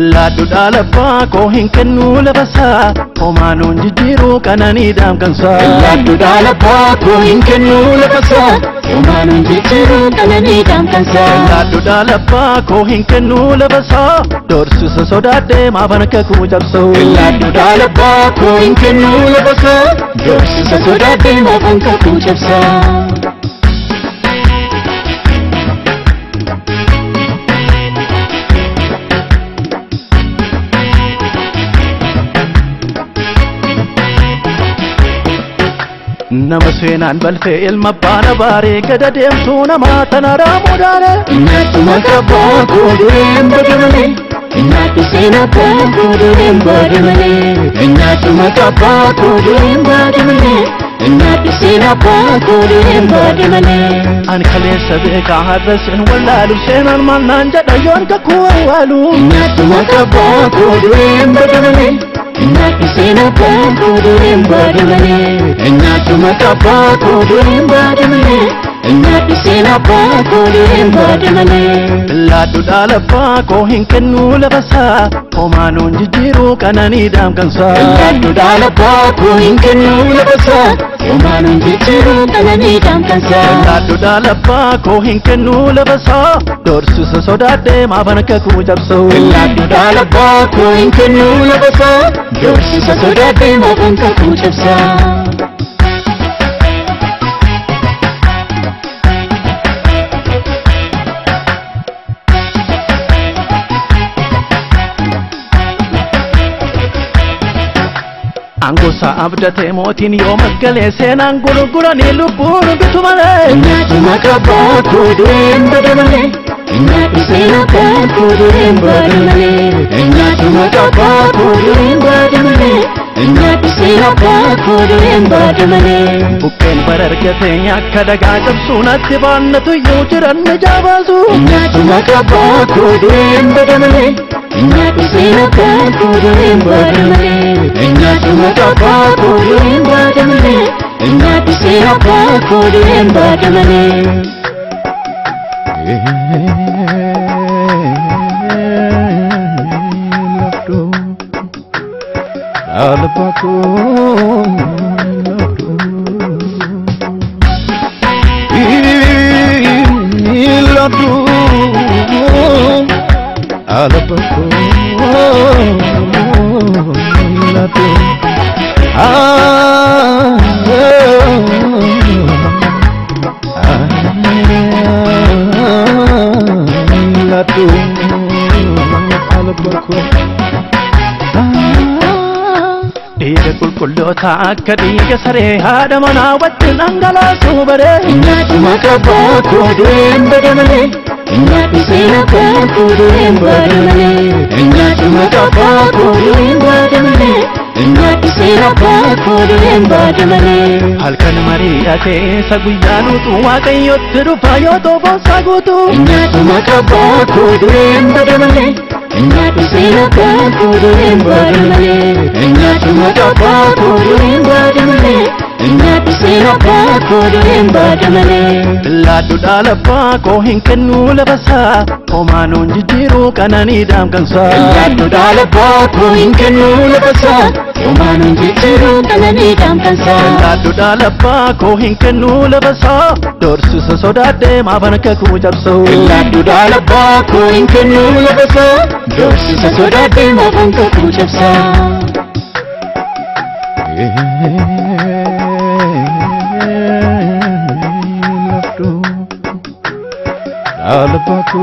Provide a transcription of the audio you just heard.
Lallaadduudhaalaffaa koo hin kennuu labasaa Hoomaanuun jijjiiruu qananii daamkansaa. Lallaadduudhaalaffaa koo hin kennuu labasaa Hoomaanuun jijjiiruu qananii daamkansaa. Lallaadduudhaalaffaa koo hin kennuu labasaa Doorsisa sodaadhee maaban kakuu cabsa'u. Lallaadduudhaalaffaa koo hin kennuu labasaa Doorsisa sodaadhee maaban kakuu cabsaa. nama seenaan balfe ilma baana baaree gada deemtuu namaa tanaraa mudaane. Nyaati makabbaa kuudureen boodamanee. Nyaati seenaa kaa kuudureen boodamanee. Nyaati makabbaa kuudureen boodamanee. Nyaati seenaa kaa kuudureen boodamanee. An kaleessa beekaa harreessin wallaalu seenaan maal naan jedha yoon kakuu awwaalu. Nyaati makabbaa kuudureen boodamanee. Nakisinapo kung dulimba damane Natumatapo kung dulimba damane Nakisinapo kung dulimba damane Ladu dalapa ko hinkanu labasa Omanon jijiru kanani dam kansa Ladu dalapa ko hinkanu labasa dhugaan hundi jiru qalamii daanfasa. Laaddu dhaalabbaa koo hin kennu labasaa doorsisa sodaadhee maaban kakuu cabsuu. Laaddu dhaalabbaa koo hin kennu labasaa doorsisa sodaadhee maaban kakuu cabsaa. አንጎሳ አብደተ ሞቲንዮ መገሌ ሴናን ጉርጉረኒ ልቡን ብቱመለ እኛችማ ቀባኩ ዱሬም በደመሌ እኛ ቁሴና ቀንኩ ዱሬም በደመሌ እኛችማ ቀባኩ ዱሬም በደመሌ bada Buqqeen bara argatee nyaakka dagaa cabsuu baannatu iyyuu jiran ni jaabaasu Nyaatuma qabbaa koo dureen bada malee Nyaatti seenaa abbaa koo dureen bada malee Nyaatuma qabbaa koo dureen bada malee Nyaatti seenaa abbaa koo dureen bada malee Dhiiga Tulloota akka biyya saree haadha manaa watti dhangalaasuu baree. Nyaatuma qabbaa kuudureen badamalee. Nyaatni seenaa kan kuudureen badamalee. Nyaatuma qabbaa kuudureen badamalee. Nyaatni seenaa kan kuudureen badamalee. Halkan mariidha keessa guyyaan utuu waaqayyotti dhufa yoo ta'u boonsaa guutuu. Nyaatuma. Engatu silaka kudurin badumale Engatu mataka kudurin badumale Engatu silaka kudurin badumale Laadu daalappa koo hin kennu labasaa Homaanoon jijjiiruu kananii daamkansaa Laadu daalappa koo hin kennu labasaa Homaanuun jijjiiruu qananii daamkansaa Laadduudha labbaa koo hin kennuu lafasaa Doorsisa sodaadhee maafan kakuu cabsuu Laadduudha labbaa koo hin kennuu lafasaa Doorsisa sodaadhee maafan kakuu cabsaa Alabako